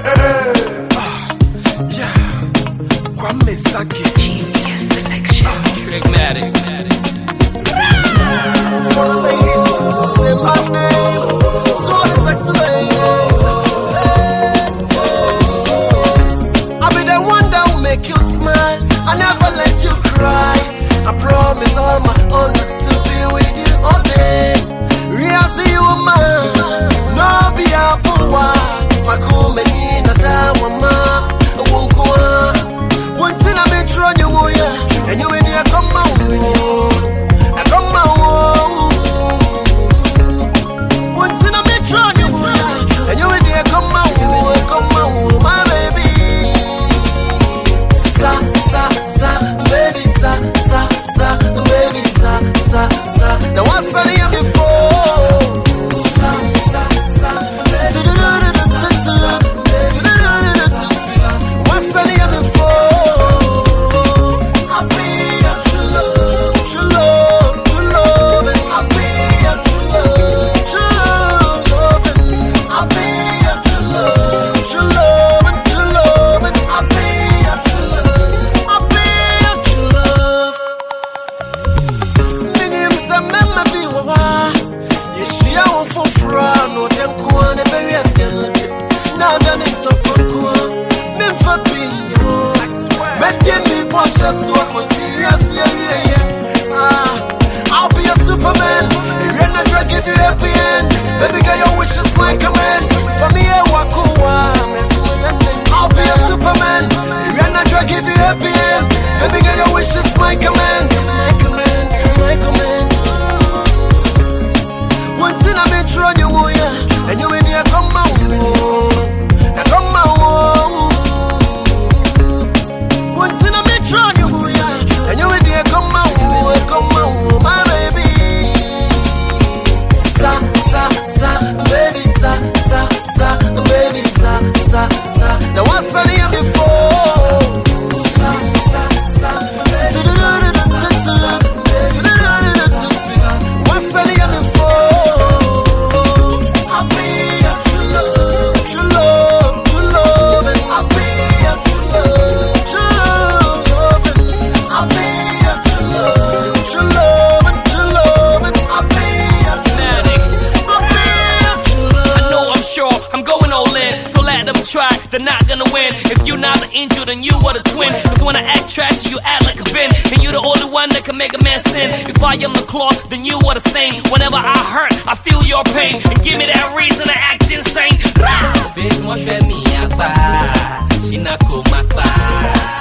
Ah, Kwame Saki. Making me I'm serious, yeah, yeah, yeah. Ah, I'll be a superman. you? to give you If you're not an angel, then you are the twin. Cause when I act trash, you act like a bin. And you're the only one that can make a man sin. If I am the cloth, then you are the stain. Whenever I hurt, I feel your pain. And give me that reason to act insane. Bitch, moi je mi à part. She.